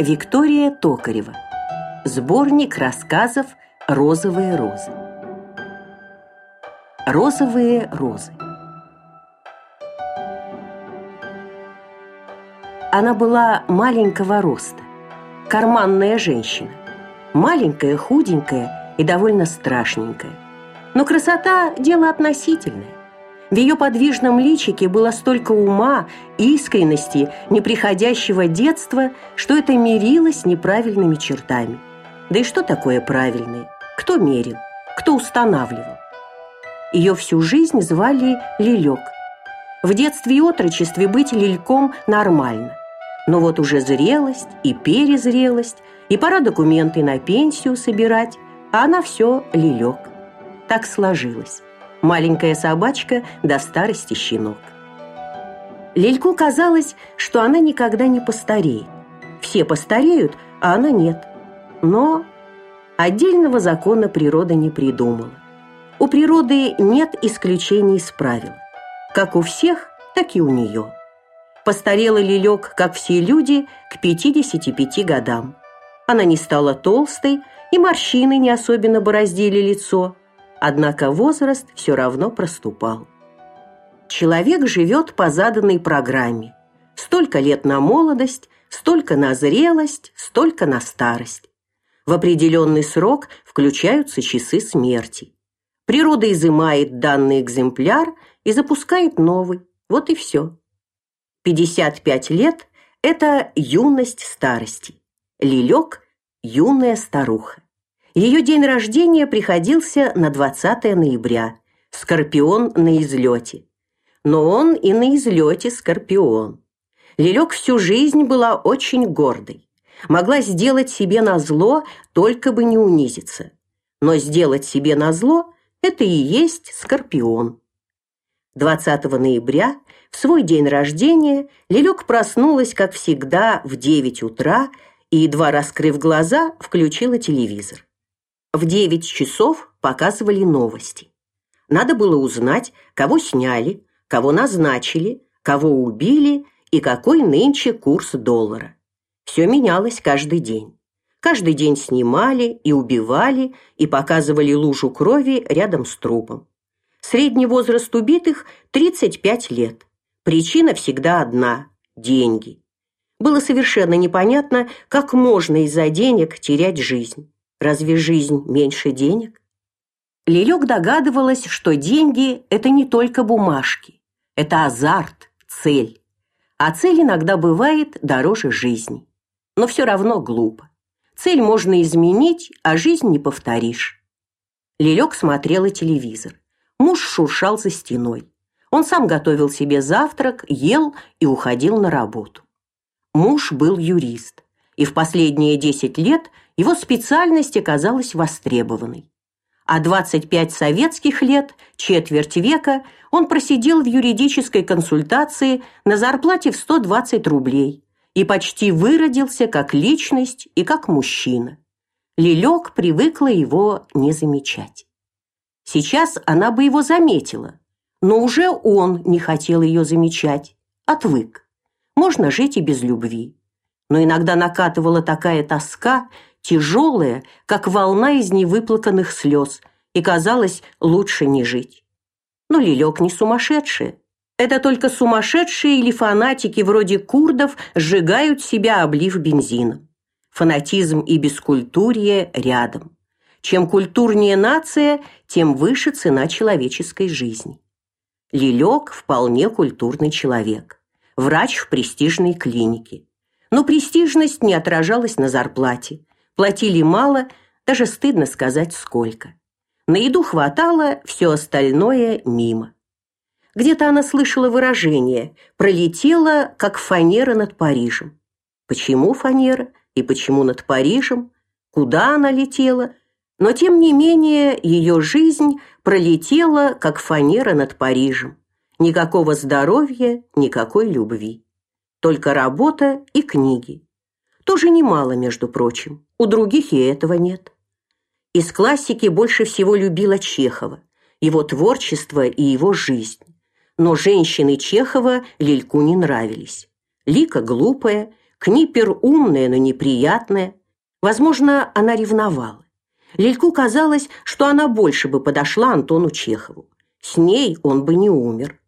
Виктория Токарева. Сборник рассказов «Розовые розы». Розовые розы. Она была маленького роста, карманная женщина. Маленькая, худенькая и довольно страшненькая. Но красота – дело относительное. В ее подвижном личике было столько ума, искренности, неприходящего детства, что это мирилось неправильными чертами. Да и что такое правильные? Кто мерил? Кто устанавливал? Ее всю жизнь звали Лилек. В детстве и отрочестве быть лильком нормально. Но вот уже зрелость и перезрелость, и пора документы на пенсию собирать, а она все Лилек. Так сложилось маленькая собачка до старости щенок. Лельку казалось, что она никогда не постареет. Все постареют, а она нет. Но отдельного закона природа не придумала. У природы нет исключений из правил. Как у всех, так и у нее. Постарела Лилек, как все люди, к 55 годам. Она не стала толстой, и морщины не особенно бороздили лицо – Однако возраст все равно проступал. Человек живет по заданной программе. Столько лет на молодость, столько на зрелость, столько на старость. В определенный срок включаются часы смерти. Природа изымает данный экземпляр и запускает новый. Вот и все. 55 лет – это юность старости. Лилек – юная старуха. Ее день рождения приходился на 20 ноября. Скорпион на излете. Но он и на излете скорпион. Лилек всю жизнь была очень гордой. Могла сделать себе назло, только бы не унизиться. Но сделать себе назло – это и есть скорпион. 20 ноября, в свой день рождения, Лилек проснулась, как всегда, в 9 утра и, едва раскрыв глаза, включила телевизор. В 9 часов показывали новости. Надо было узнать, кого сняли, кого назначили, кого убили и какой нынче курс доллара. Все менялось каждый день. Каждый день снимали и убивали и показывали лужу крови рядом с трупом. Средний возраст убитых 35 лет. Причина всегда одна деньги. Было совершенно непонятно, как можно из-за денег терять жизнь. Разве жизнь меньше денег? Лилек догадывалась, что деньги это не только бумажки. Это азарт, цель. А цель иногда бывает дороже жизни. Но все равно глупо. Цель можно изменить, а жизнь не повторишь. Лилек смотрела телевизор. Муж шуршал за стеной. Он сам готовил себе завтрак, ел и уходил на работу. Муж был юрист и в последние 10 лет его специальность оказалась востребованной. А 25 советских лет, четверть века, он просидел в юридической консультации на зарплате в 120 рублей и почти выродился как личность и как мужчина. Лилек привыкла его не замечать. Сейчас она бы его заметила, но уже он не хотел ее замечать, отвык. Можно жить и без любви но иногда накатывала такая тоска, тяжелая, как волна из невыплаканных слез, и казалось, лучше не жить. Но Лилек не сумасшедшая. Это только сумасшедшие или фанатики вроде курдов сжигают себя, облив бензином. Фанатизм и бескультурье рядом. Чем культурнее нация, тем выше цена человеческой жизни. Лилек вполне культурный человек. Врач в престижной клинике но престижность не отражалась на зарплате. Платили мало, даже стыдно сказать сколько. На еду хватало, все остальное мимо. Где-то она слышала выражение «пролетела, как фанера над Парижем». Почему фанера и почему над Парижем? Куда она летела? Но, тем не менее, ее жизнь пролетела, как фанера над Парижем. Никакого здоровья, никакой любви только работа и книги. Тоже немало, между прочим. У других и этого нет. Из классики больше всего любила Чехова, его творчество и его жизнь. Но женщины Чехова Лильку не нравились. Лика глупая, Книпер умная, но неприятная. Возможно, она ревновала. Лильку казалось, что она больше бы подошла Антону Чехову. С ней он бы не умер.